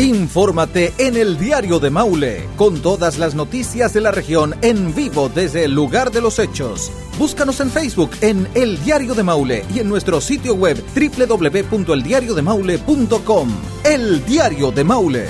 Infórmate en el Diario de Maule, con todas las noticias de la región en vivo desde el lugar de los hechos. Búscanos en Facebook en El Diario de Maule y en nuestro sitio web www.eldiariodemaule.com. El Diario de Maule.